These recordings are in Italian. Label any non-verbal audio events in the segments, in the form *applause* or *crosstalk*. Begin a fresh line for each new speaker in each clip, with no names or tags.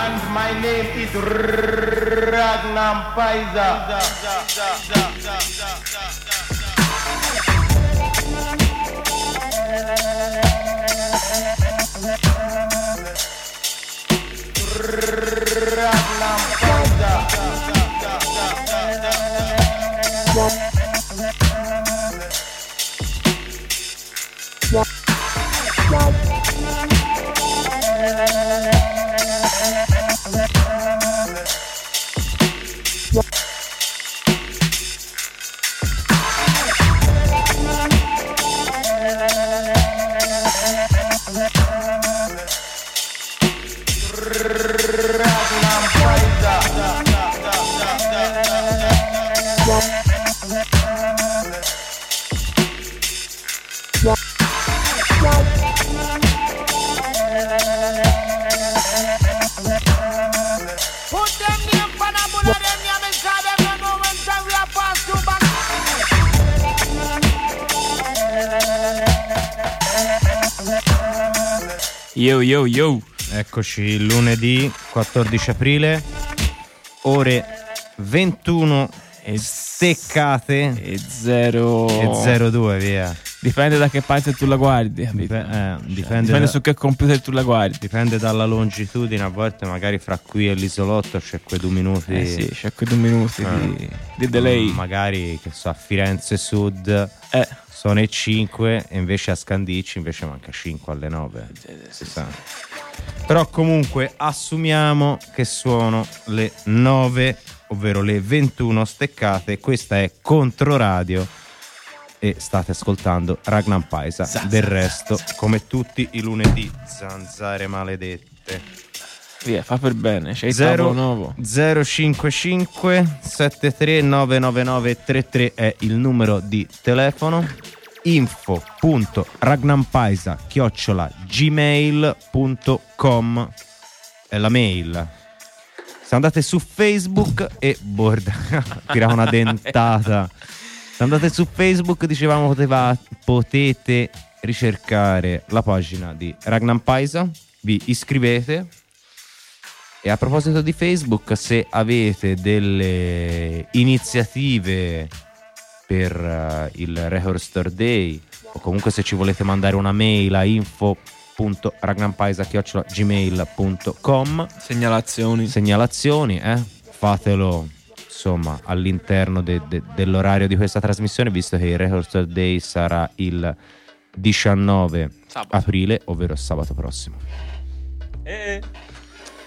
And my name is Ragnar Paisa. Ragnar
Put
Eccoci lunedì 14 aprile, ore 21
E
steccate
E zero.
e 02 via.
Dipende da che parte tu la guardi.
Dip- eh, dipende,
Dipende
da-
su che computer tu la guardi.
dipende dalla longitudine, a volte magari fra qui e l'isolotto c'è quei due minuti.
Eh sì, c'è quei due minuti
Ah.
di, di delay.
Magari che so, a Firenze Sud
Eh,
sono le 5 e invece a Scandicci invece manca 5 alle 9. Si sa. Però comunque assumiamo che sono le 9, ovvero le 21 steccate. Questa è Controradio e state ascoltando Ragnar Paisa. Del resto, come tutti i lunedì, zanzare maledette.
Via, fa per bene. C'è il tavolo
0
nuovo.
055 73 999 33 è il numero di telefono info.ragnampaisa chiocciola gmail.com è la mail se andate su Facebook e borda *laughs* tirava una dentata se andate su Facebook dicevamo poteva- potete ricercare la pagina di Ragnar Paisa vi iscrivete e a proposito di Facebook, se avete delle iniziative per eh, il Record Store Day o comunque se ci volete mandare una mail a info.ragnampaisa.gmail.com
Segnalazioni.
segnalazioni, eh? fatelo insomma all'interno de- de- dell'orario di questa trasmissione visto che il Record Store Day sarà il 19
Sabato.
aprile, ovvero sabato prossimo.
Eh.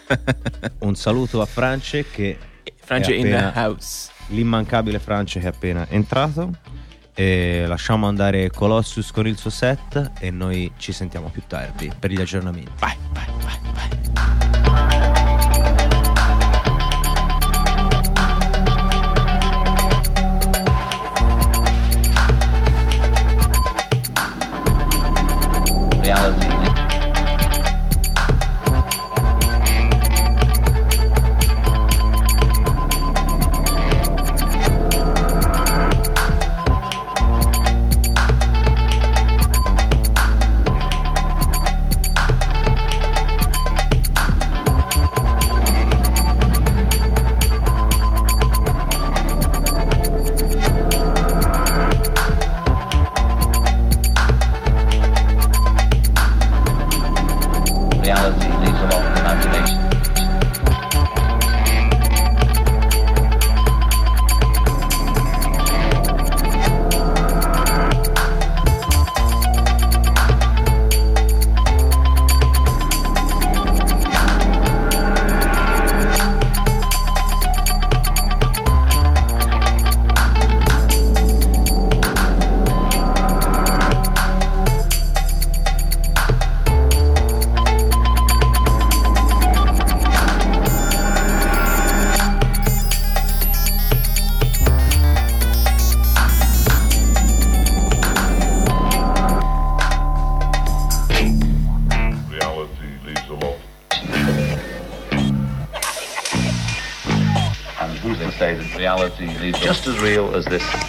*laughs*
Un saluto a France che
Frange
è
in the house.
l'immancabile France che è appena entrato. E lasciamo andare Colossus con il suo set e noi ci sentiamo più tardi per gli aggiornamenti. Vai, vai, vai, vai.
Just as real as this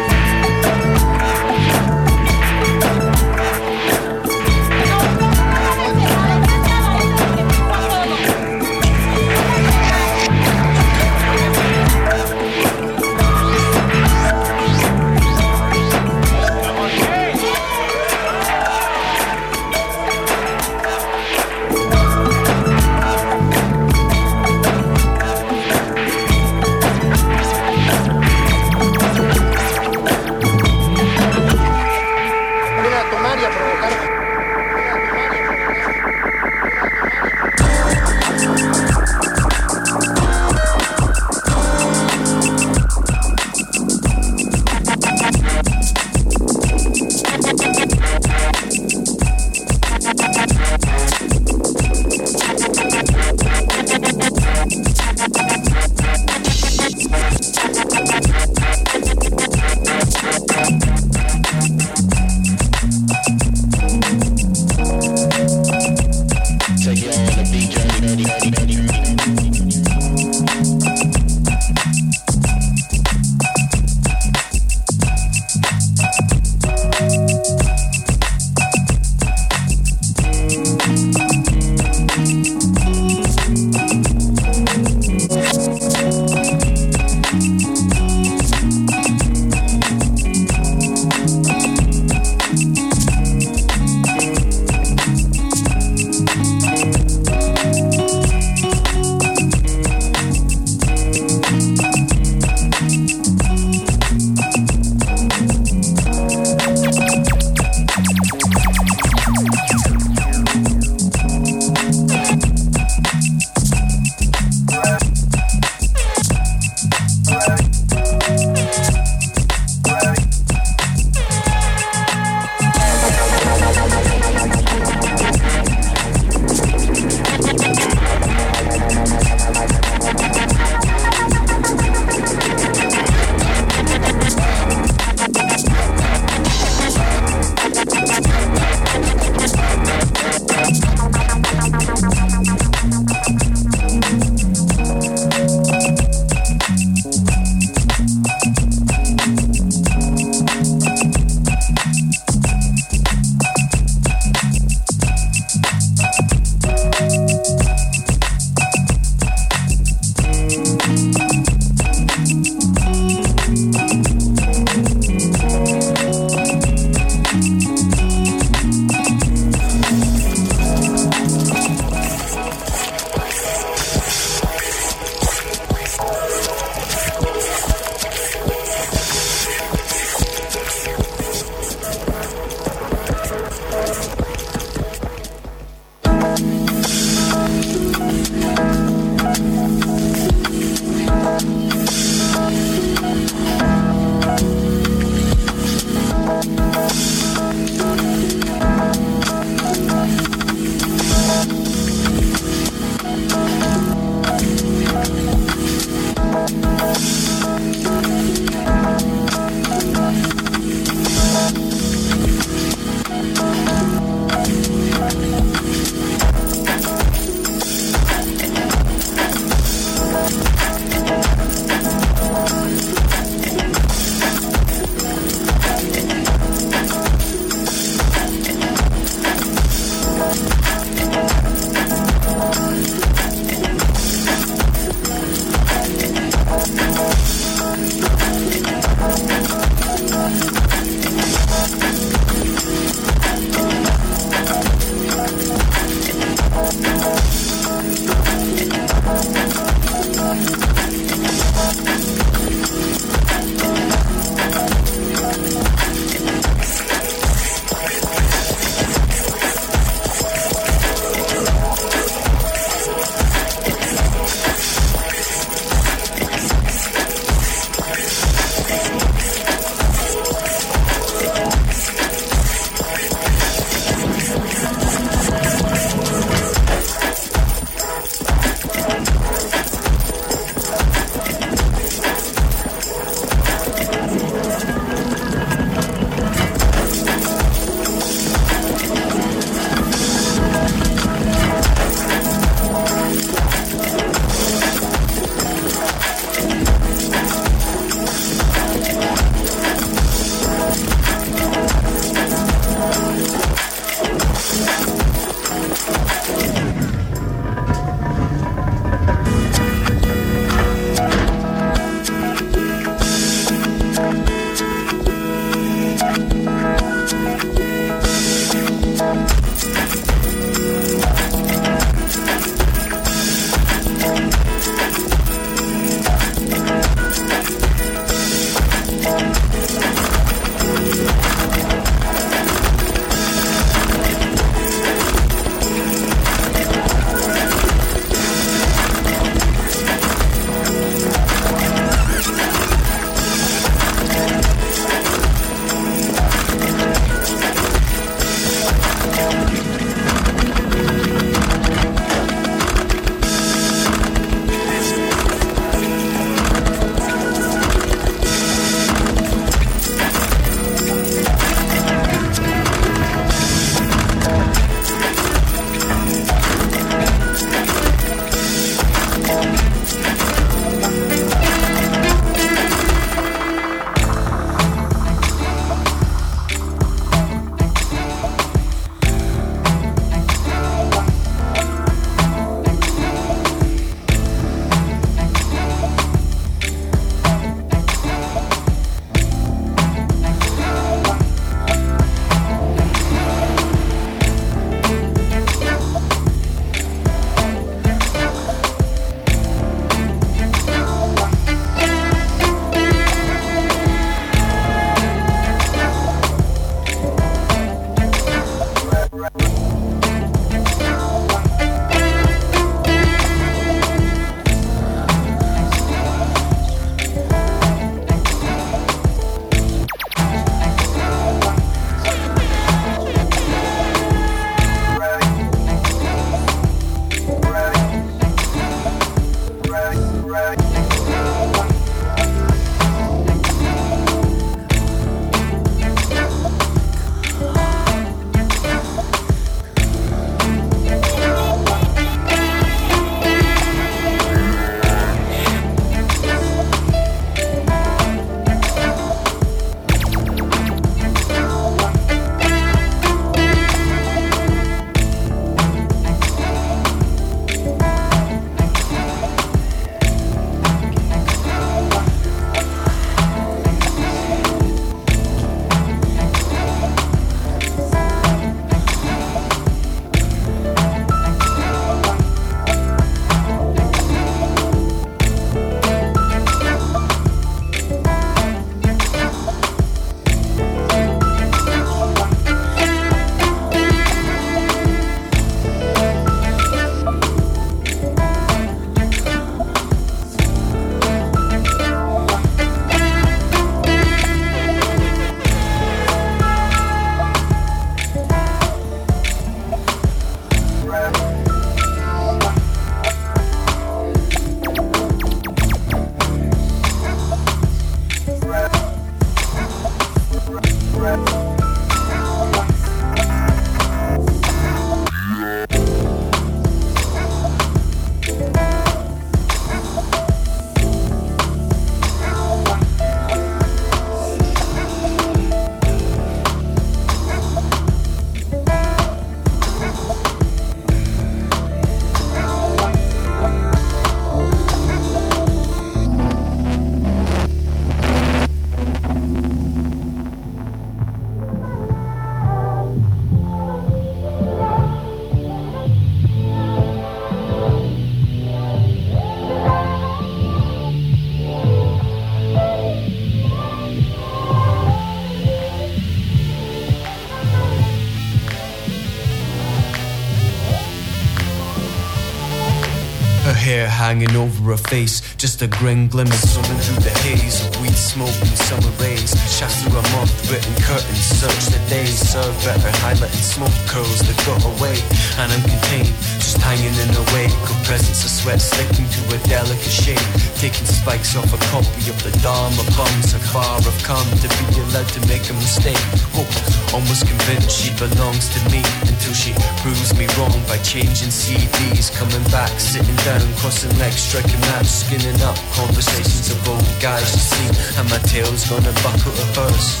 hair hanging over her face, just a grin glimmer swimming through the haze weed smoke and summer rays. Shafts through a moth written curtains, search the days, serve better, highlighting smoke curls that got away. And I'm contained, just hanging in a wake of presence of sweat sticking to a delicate shape. Taking spikes off a copy of the Dharma bums, how far I've come to be allowed to make a mistake. Hope, almost convinced she belongs to me until she proves me wrong by changing CDs, coming back, sitting down, crossing legs, striking maps, skinning up conversations of old guys she seen, and my tail's gonna buckle to hers.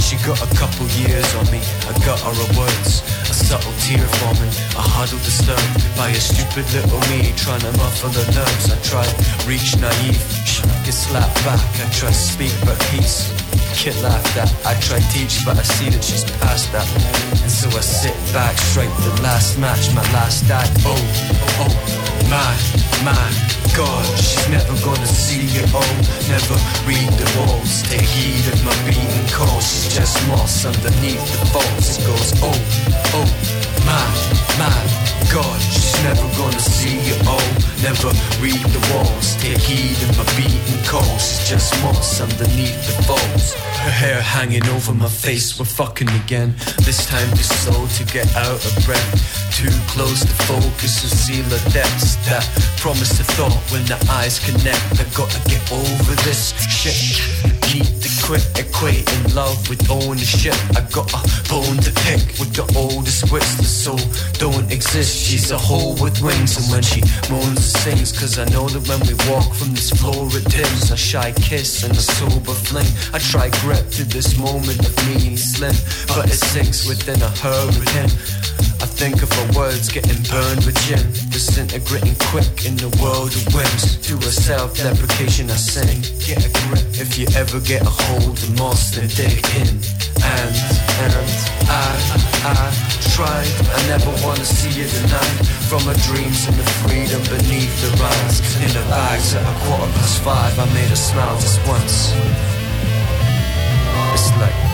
She got a couple years on me, I got her a words, a subtle tear forming, a huddle disturbed by a stupid little me trying to muffle the nerves. I try reach naive, she gets slapped back. I try speak but peace. Kid laughed at, I try teach but I see that she's past that And so I sit back, strike the last match, my last act Oh, oh, oh, my, my God She's never gonna see it all Never read the walls Take heed of my beating calls She's just moss underneath the falls It goes, oh, oh, my, my God She's never gonna see it all Never read the walls Take heed of my beating calls just moss underneath the falls her hair hanging over my face, we're fucking again. This time too slow to get out of breath. Too close to focus and seal the depths that promise to thought when the eyes connect. I gotta get over this shit. Quit equating love with ownership. I got a bone to pick with the oldest wits. The soul don't exist. She's a hole with wings, and when she moans and sings, cause I know that when we walk from this floor it dims. A shy kiss and a sober fling. I try grip to this moment of me slim, but it sinks within a. I think of her words getting burned with gin, disintegrating quick in the world of whims. To a self-deprecation I sing, get a grip. If you ever get a hold of moss, then dig in. And, and, I, I tried, I never wanna see you tonight. From her dreams and the freedom beneath the rise. In the bags at a quarter past five, I made her smile just once. It's like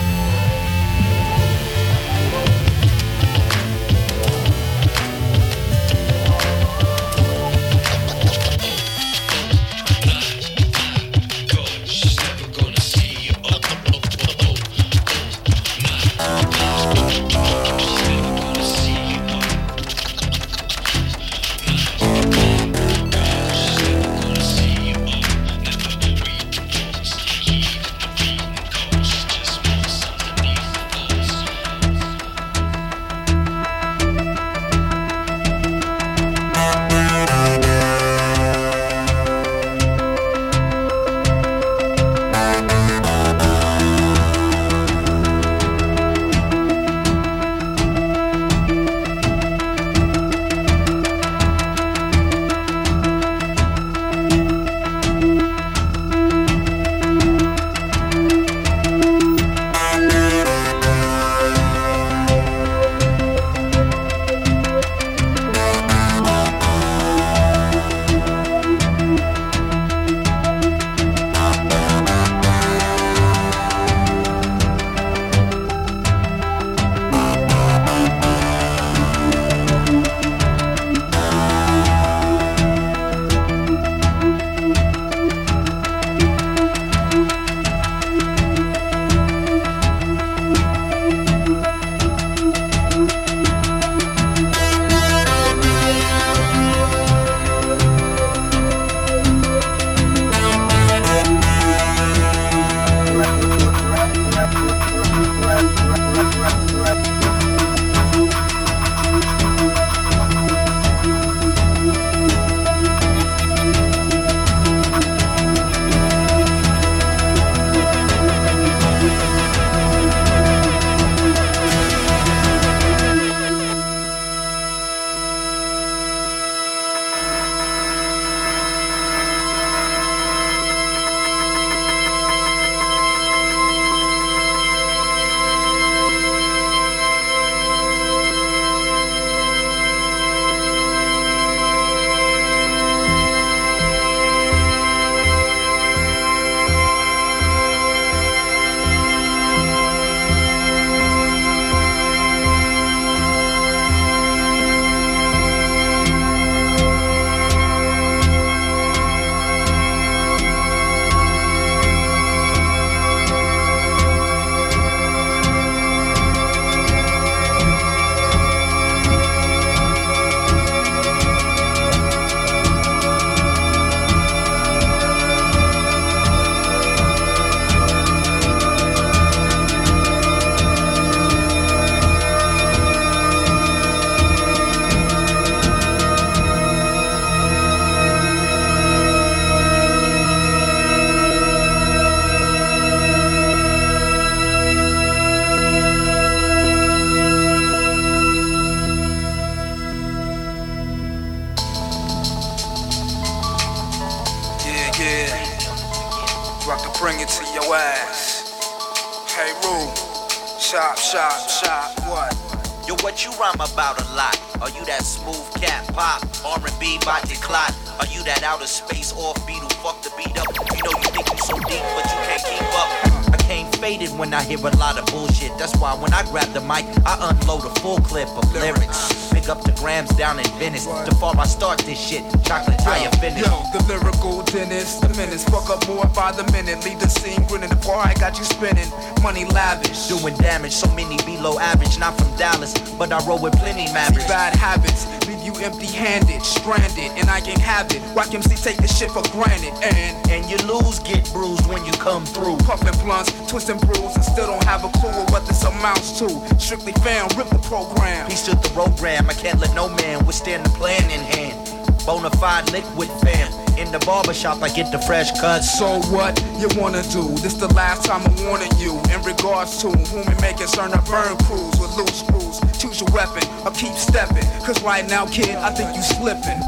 Liquid fam. In the barbershop, I get the fresh cuts.
So what you wanna do? This the last time I'm warning you. In regards to whom we may concern a burn crews with loose screws. Choose your weapon or keep stepping. Cause right now, kid, I think you slipping.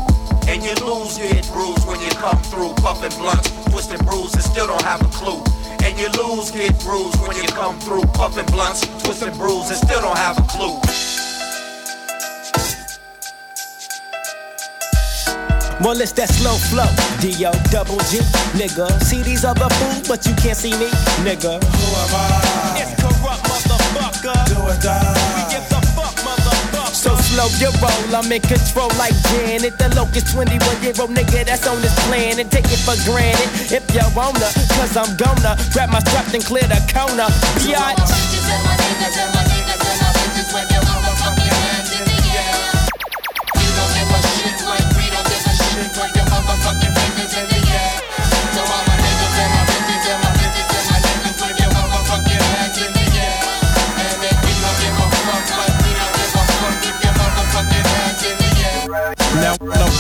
And you lose, get bruised when you come through. Puffin' blunts, twisting bruises, and still don't have a clue. And you lose, get bruised when you come through. Puffin' blunts, twisting bruises, and still don't have a clue.
Well, it's that slow flow, D-O double G, nigga. See these other fools, but you can't see me, nigga. Who am I? It's corrupt, motherfucker. Do or die. We give the fuck, motherfucker. So slow your roll, I'm in control like Janet. The locust 21 year old nigga that's on this planet. Take it for granted if you wanna, cause I'm gonna grab my strap and clear the corner. Biatch.
we now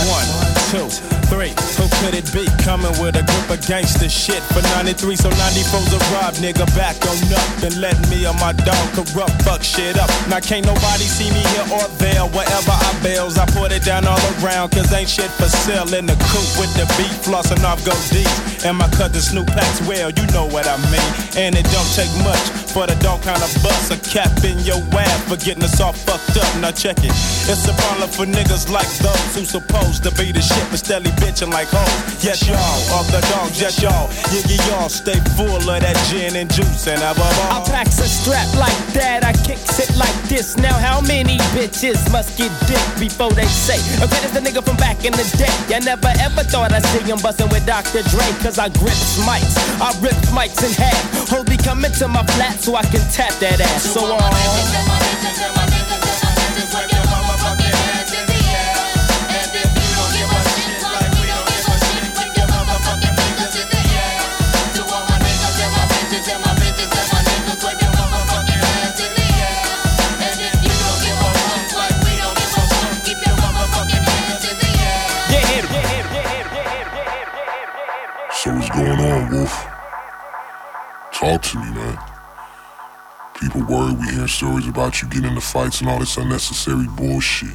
one, two three. Who could it be? Coming with a group of gangster shit for 93, so 94's a rob nigga back on up and let me or my dog corrupt fuck shit up. Now can't nobody see me here or there. Wherever I bails, I put it down all around, cause ain't shit for sale in the coop with the beat flossing off go deep. And my cousin Snoop Packs well, you know what I mean. And it don't take much for the dog kind of bust a cap in your ass for getting us all fucked up. Now check it. It's a problem for niggas like those who supposed to be the shit but steadily bitching like hoes. Yes, y'all, of the dogs, yes, y'all. Yiggy, y'all stay full of that gin and juice and above
I
all.
packs a strap like that, I kicks it like this. Now, how many bitches must get dick before they say, okay, that's the nigga from back in the day? I never ever thought I'd see him bustin' with Dr. Dre, cause I grips mics. I rip mics in half. Holy coming to my flat so I can tap that ass. So uh.
So what's going on, Wolf? Talk to me, man. People worry we hear stories about you getting into fights and all this unnecessary bullshit.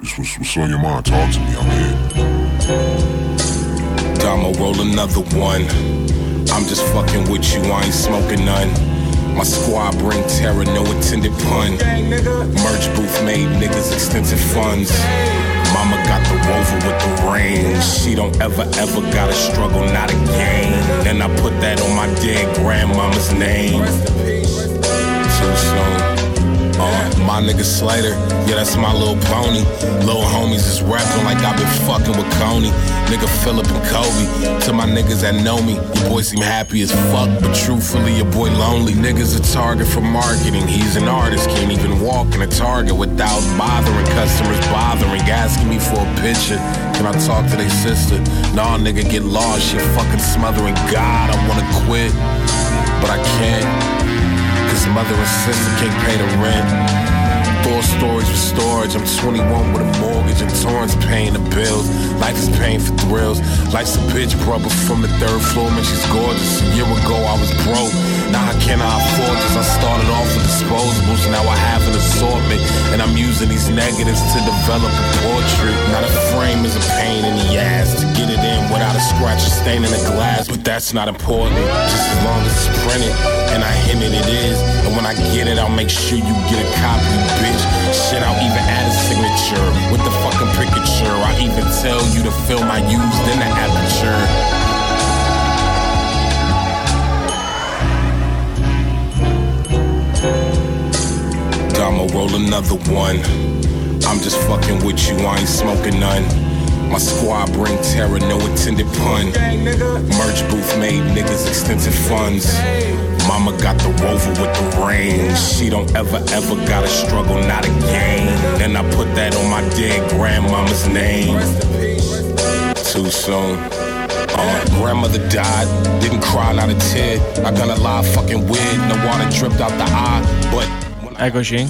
This what's, what's on your mind? Talk to me, I'm here.
I'ma roll another one. I'm just fucking with you, I ain't smoking none. My squad bring terror, no intended pun. Merch booth made niggas extensive funds. Mama got the rover with the range. She don't ever, ever gotta struggle, not again. Then I put that on my dead grandmama's name. Too soon. My nigga Slater, yeah, that's my little pony. Little homies is rapping like I've been fucking with Coney. Nigga Philip and Kobe. To my niggas that know me, your boy seem happy as fuck, but truthfully, your boy lonely. Niggas a target for marketing. He's an artist, can't even walk in a target without bothering customers, bothering, asking me for a picture. Can I talk to their sister? Nah, nigga, get lost, shit fucking smothering. God, I wanna quit, but I can't. Cause mother and sister can't pay the rent. Four stories with storage. I'm 21 with a mortgage and Torrance paying the bills. Life is paying for thrills. Life's a bitch, brother, from the third floor. Man, she's gorgeous. A year ago, I was broke. Now I cannot afford this. I started off with disposables. Now I have an assortment. And I'm using these negatives to develop a portrait. Now the frame is a pain in the ass to get it in without a scratch or stain in the glass. But that's not important. Just as long as it's printed. And I hint it, it is. And when I get it, I'll make sure you get a copy, bitch. Shit, I'll even add a signature with the fucking picture. I'll even tell you to film my used in the aperture. I'ma roll another one. I'm just fucking with you, I ain't smoking none. My squad bring terror, no intended pun. Merch booth made niggas extensive funds. Mama got the rover with the range. She don't ever, ever gotta struggle, not again. And I put that on my dead grandmama's name. Too soon. Uh, grandmother died, didn't cry, not a tear. I got a lot fucking weird, the water dripped out the eye, but
Eccoci.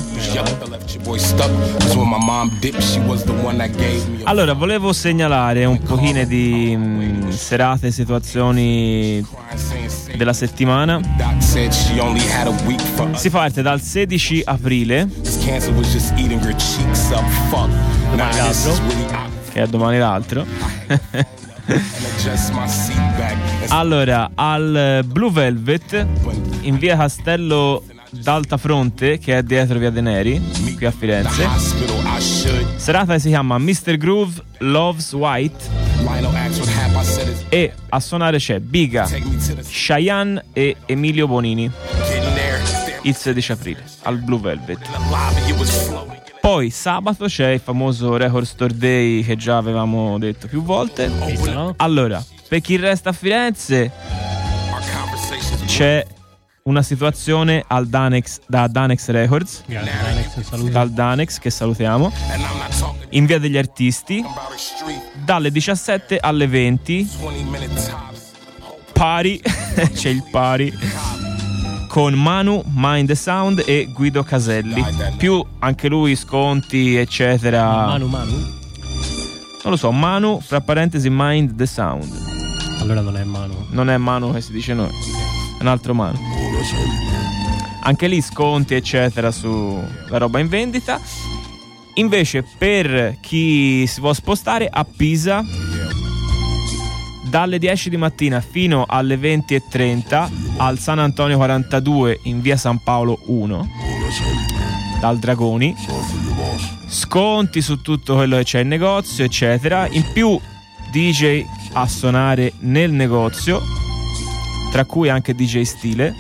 Allora, volevo segnalare un pochino di mh, serate, situazioni della settimana. Si parte dal 16 aprile, domani l'altro, che è domani l'altro. allora, al Blue Velvet in via Castello d'Altafronte, che è dietro via De Neri, qui a Firenze. Serata che si chiama Mr. Groove Loves White. E a suonare c'è Biga, Cheyenne e Emilio Bonini. Il 16 aprile al Blue Velvet. Poi sabato c'è il famoso Record Store Day che già avevamo detto più volte. Allora, per chi resta a Firenze c'è una situazione al Danex, da Danex Records. Dal Danex che salutiamo. In via degli artisti. Dalle 17 alle 20. Pari. *laughs* c'è il pari. Con Manu, Mind the Sound e Guido Caselli. Più anche lui sconti, eccetera.
Manu Manu?
Non lo so, Manu, fra parentesi, Mind the Sound.
Allora non è Manu.
Non è Manu che si dice noi, è un altro Manu. Anche lì sconti, eccetera, sulla roba in vendita. Invece, per chi si vuole spostare a Pisa, dalle 10 di mattina fino alle 20.30 al San Antonio 42 in via San Paolo 1 dal Dragoni. Sconti su tutto quello che c'è in negozio eccetera. In più DJ a suonare nel negozio tra cui anche DJ Stile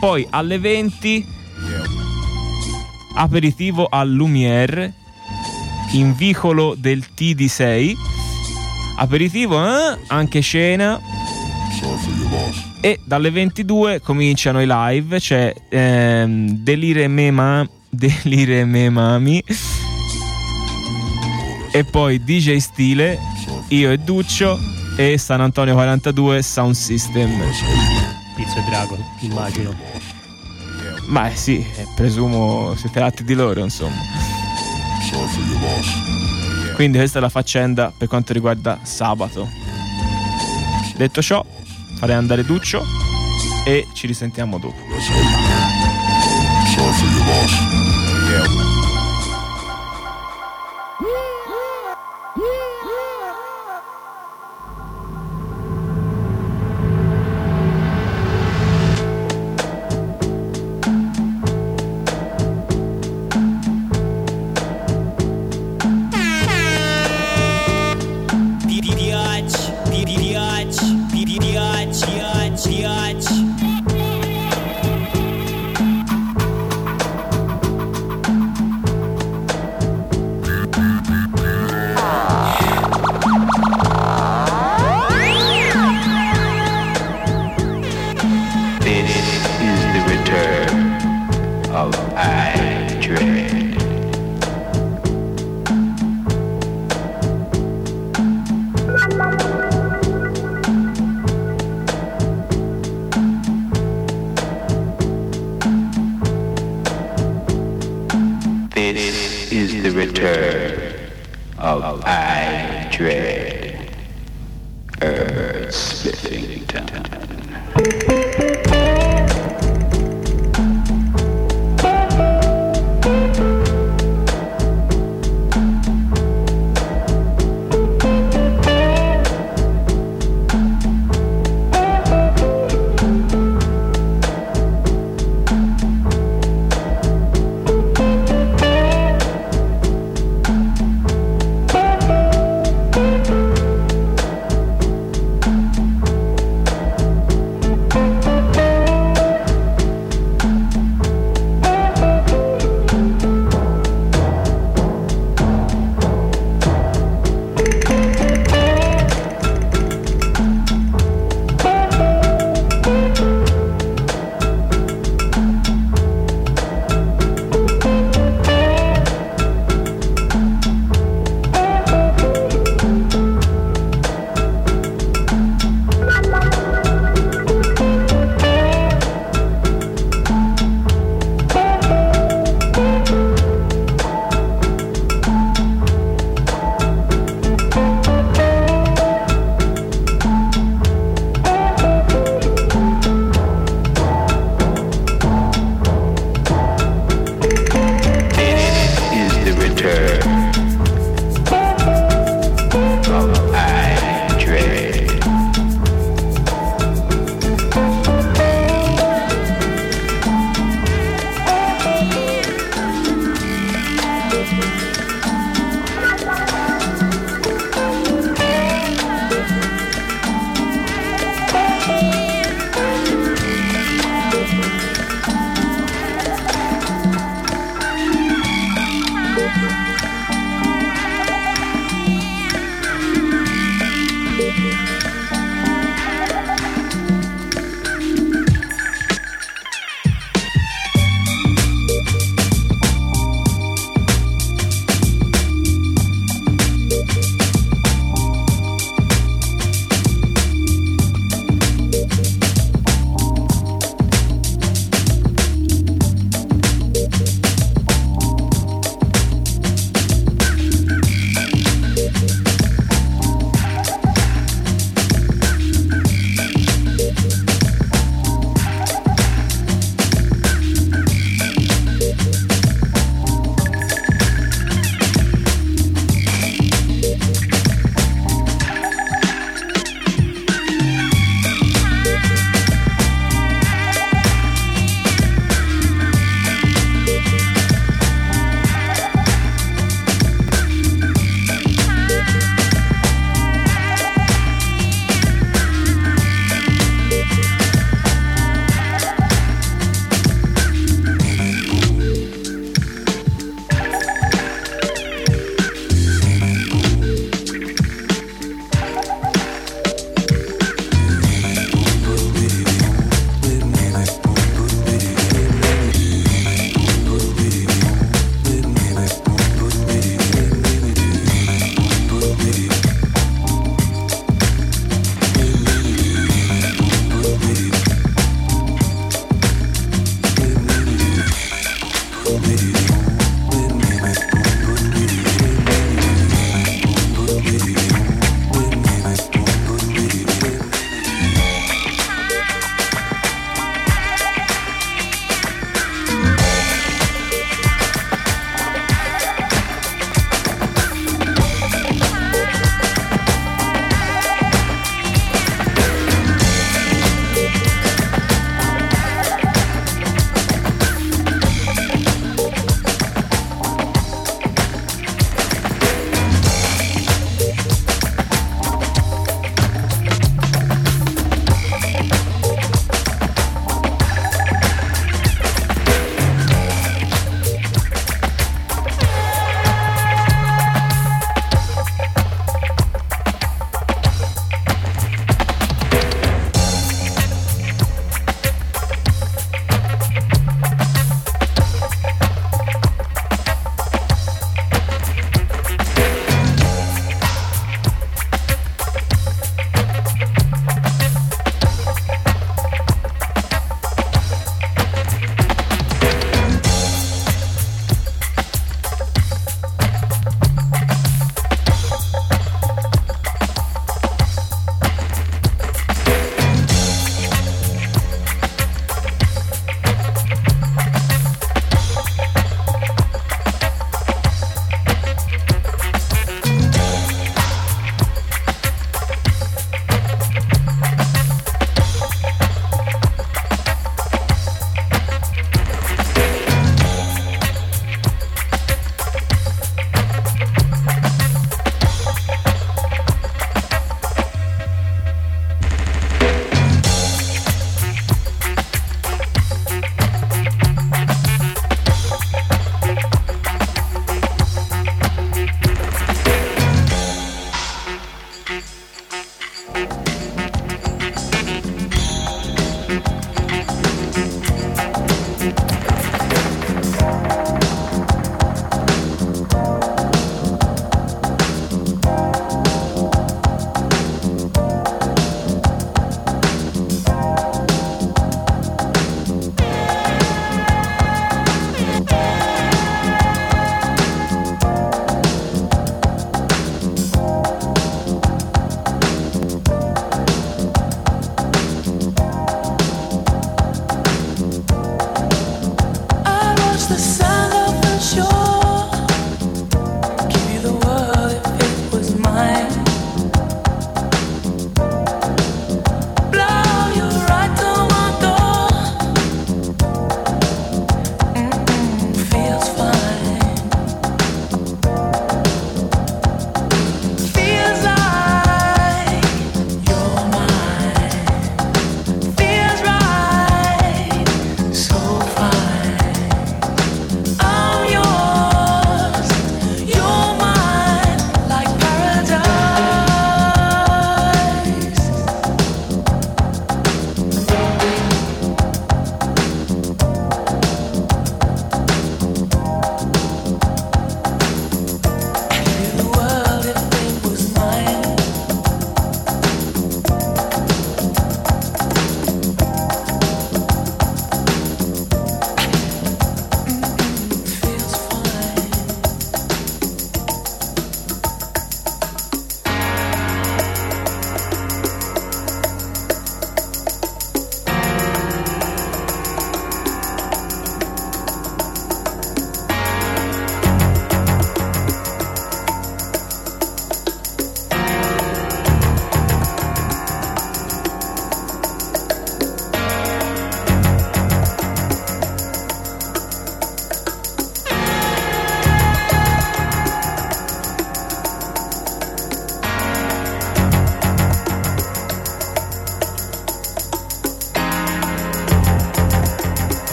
poi alle 20 aperitivo al Lumiere in vicolo del TD6 aperitivo eh? anche cena. E dalle 22 cominciano i live c'è ehm, Delire Me *laughs* Delire Me Mami. E poi DJ Stile io e Duccio e San Antonio 42 Sound System
Pizzo e Drago, immagino.
ma eh, sì presumo si tratti di loro insomma. Quindi questa è la faccenda per quanto riguarda sabato. Detto ciò farei andare Duccio e ci risentiamo dopo.
Biatch,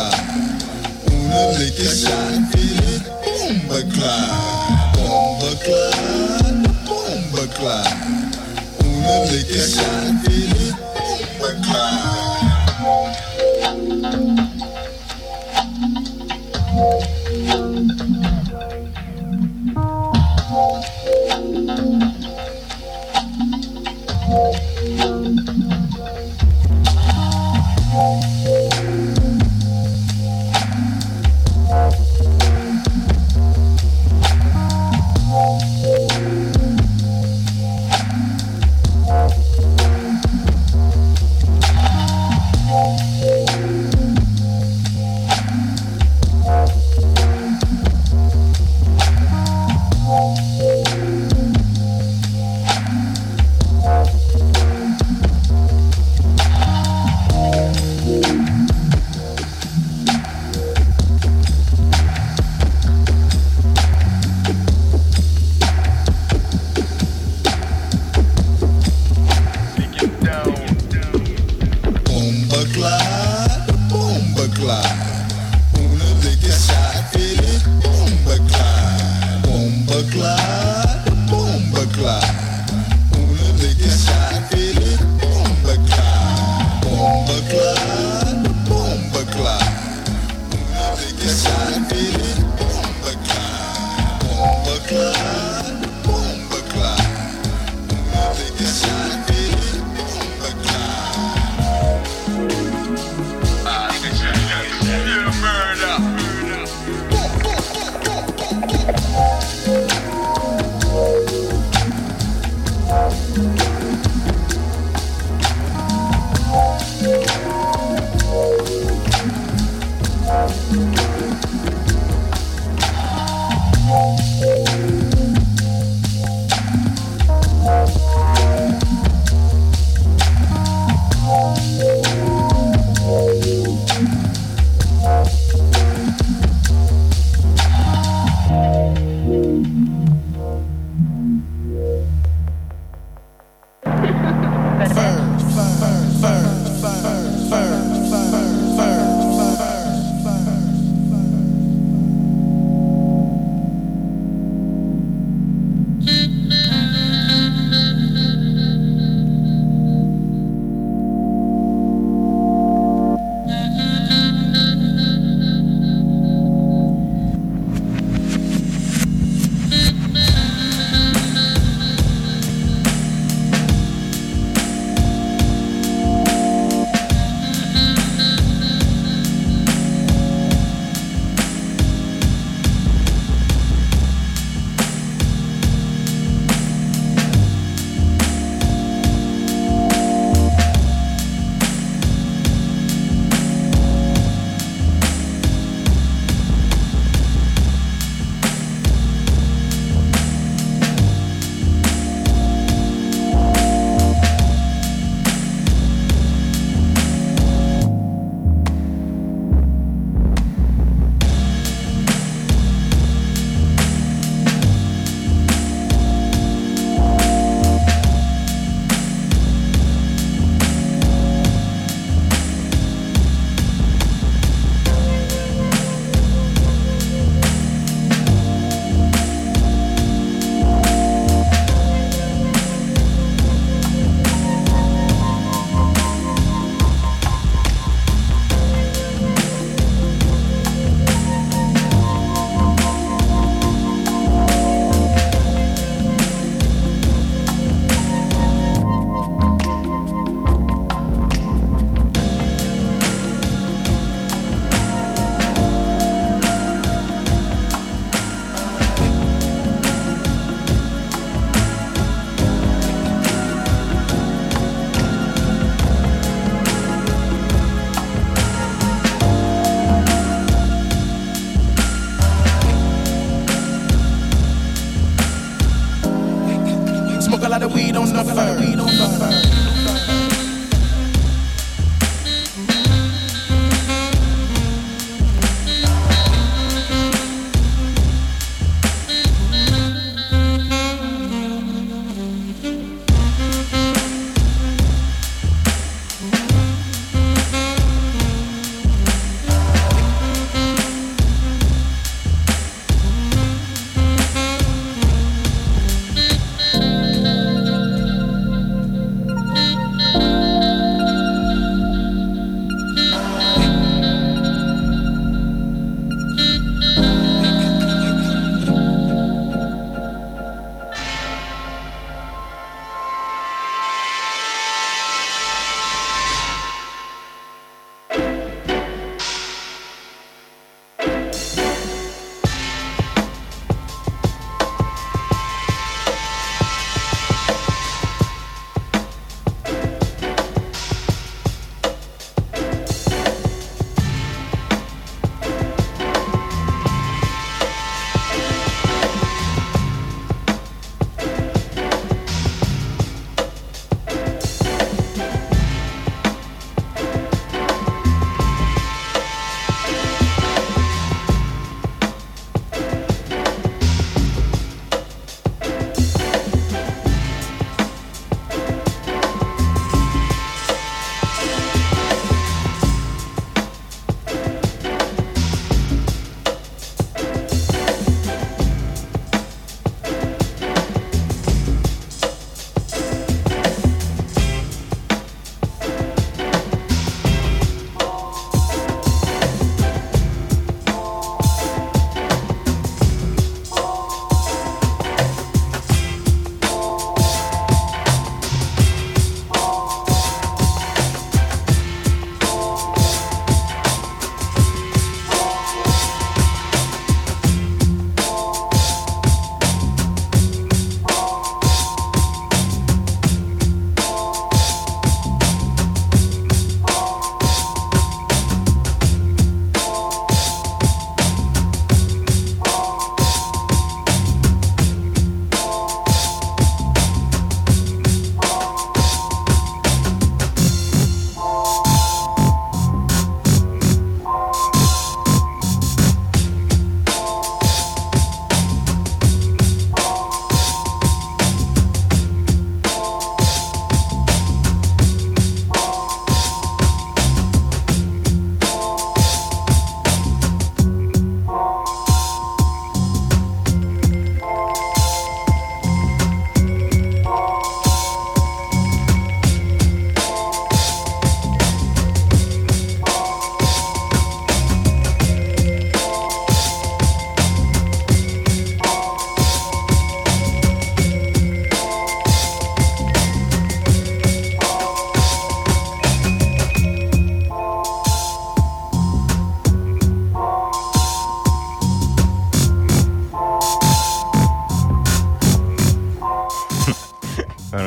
klaar. Ohne Blick ist ein Philipp Bombe klar. Bombe klar, Bombe klar. Ohne Blick ist ein Philipp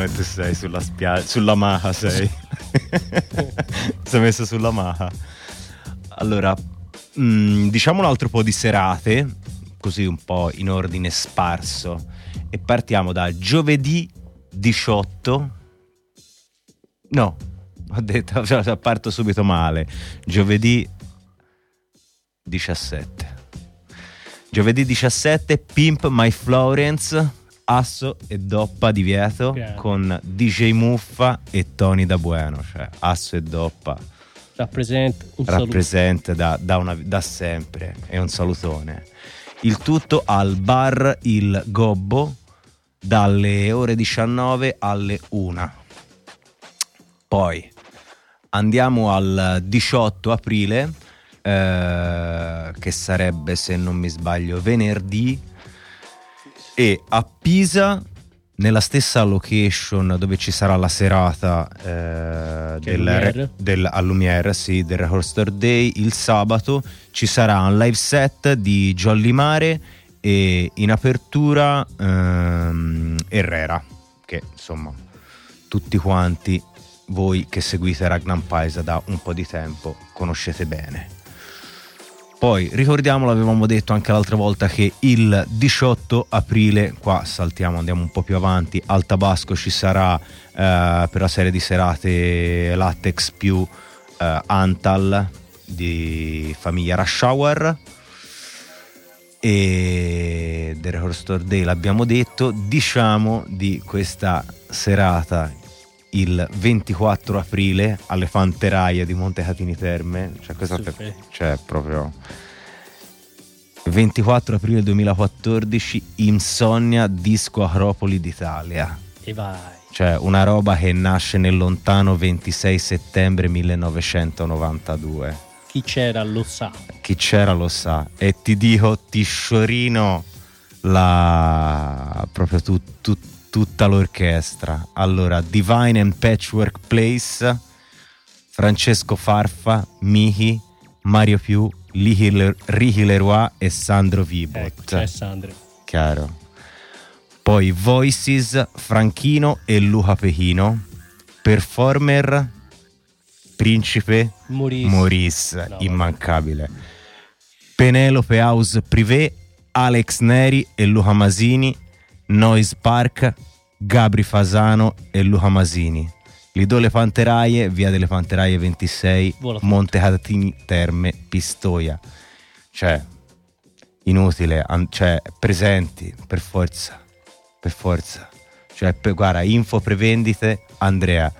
sei sulla spiaggia, sulla maha sei. *laughs* sei messo sulla maha. Allora, mm, diciamo un altro po' di serate, così un po' in ordine sparso. E partiamo da giovedì 18. No, ho detto, *laughs* cioè, parto subito male. Giovedì 17. Giovedì 17 Pimp My Florence, Asso e Doppa di Vieto
Grande.
con DJ Muffa e Tony da Bueno, cioè Asso e Doppa
Rappresenta un
rappresenta da, da una- da sempre e un salutone. Il tutto al bar Il Gobbo dalle ore 19 alle 1. Poi andiamo al 18 aprile, eh, che sarebbe se non mi sbaglio venerdì, e a Pisa, nella stessa location dove ci sarà la serata eh, del,
Lumiere?
del, a Lumiere, sì, del Store Day, il sabato ci sarà un live set di Jolly Mare e in apertura ehm, Herrera, che insomma tutti quanti voi che seguite Ragnar Paisa da un po' di tempo conoscete bene. Poi ricordiamo, l'avevamo detto anche l'altra volta, che il 18 aprile, qua saltiamo, andiamo un po' più avanti, al Tabasco ci sarà eh, per la serie di serate Latex più eh, Antal di famiglia Rush Hour e The Record Store Day l'abbiamo detto, diciamo di questa serata il 24 aprile alle Fanteraie di Montecatini Terme, cioè questa
Sì.
cioè proprio 24 aprile 2014 Insonnia Disco Acropoli d'Italia.
E vai.
Cioè una roba che nasce nel lontano 26 settembre 1992
Chi c'era lo sa.
chi c'era lo sa e ti dico ti sciorino la proprio tu- tu- tutta l'orchestra allora Divine and Patchwork Place Francesco Farfa Michi Mario Più Ricky Leroy e Sandro Vibot
Ecco, c'è Sandro.
chiaro poi Voices Franchino e Luca Pechino performer Principe
Maurice.
Maurice,
No,
immancabile. Penelope House Privé, Alex Neri e Luca Masini, Noise Park, Gabri Fasano e Luca Masini. Lidole Panteraie, Via delle Panteraie 26,
Vola.
Montecatini Terme, Pistoia. Cioè, inutile, an- cioè, presenti, per forza, per forza. Cioè, per- guarda, info prevendite, Andrea,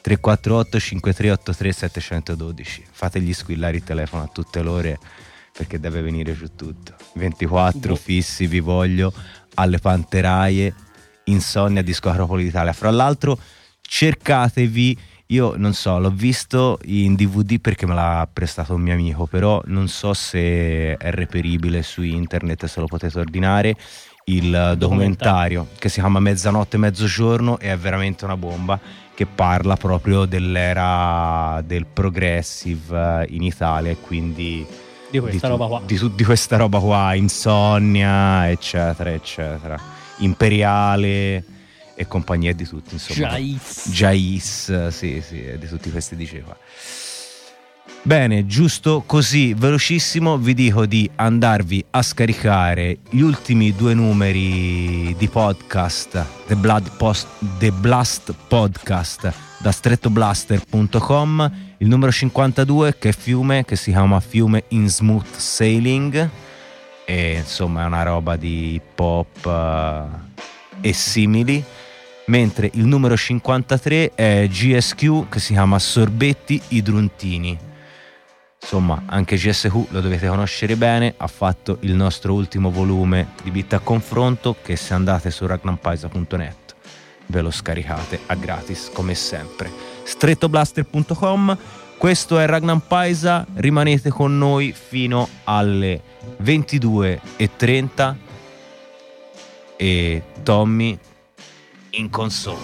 348 5383 712. Fategli squillare il telefono a tutte le ore perché deve venire giù tutto. 24
Boh.
fissi, vi voglio, alle Panteraie, Insonnia Disco Acropoli d'Italia. Fra l'altro, cercatevi, io non so, l'ho visto in DVD perché me l'ha prestato un mio amico, però non so se è reperibile su internet, se lo potete ordinare. Il documentario che si chiama Mezzanotte e Mezzogiorno e è veramente una bomba che parla proprio dell'era del progressive eh, in Italia e quindi
Di questa
tu-
roba qua.
di, di questa roba qua, insonnia, eccetera, eccetera, imperiale e compagnia di tutti, insomma.
Jais.
Jais, sì, sì, di tutti questi qua. Bene, giusto così, velocissimo, vi dico di andarvi a scaricare gli ultimi due numeri di podcast, The, Blood Post, The Blast Podcast da strettoblaster.com, il numero 52 che è Fiume, che si chiama Fiume in Smooth Sailing, e insomma è una roba di hip hop eh, e simili mentre il numero 53 è GSQ che si chiama Sorbetti Idruntini. Insomma, anche GSQ lo dovete conoscere bene, ha fatto il nostro ultimo volume di Bit a confronto che se andate su ragnampaisa.net ve lo scaricate a gratis come sempre. Strettoblaster.com questo è Ragnar Paisa, rimanete con noi fino alle 22.30 e Tommy in console.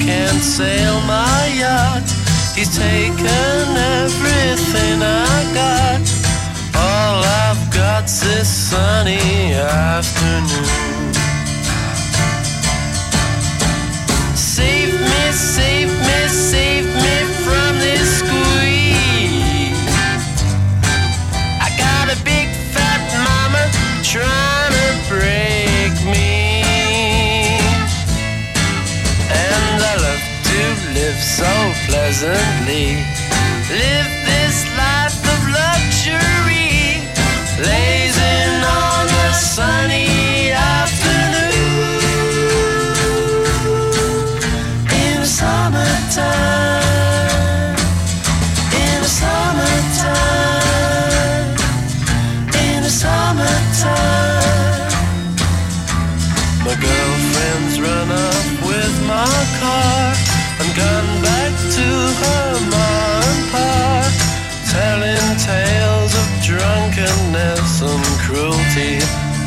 Can't
sail pleasantly.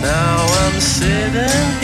Now I'm sitting